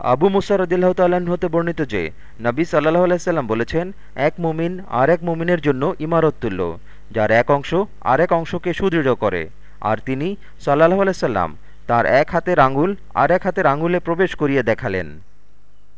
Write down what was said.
আবু মুসার রদিল্লাহ তাল্লাহ্ন হতে বর্ণিত যে, নবী সাল্লাহ আলাইসাল্লাম বলেছেন, এক মুমিন আর এক মুমিনের জন্য ইমারত তুল্য, যার এক অংশ আর এক অংশকে সুদৃঢ় করে, আর তিনি সাল্লাহ আলাইসাল্লাম তার এক হাতের আঙুল আর এক হাতের আঙুলে প্রবেশ করিয়ে দেখালেন।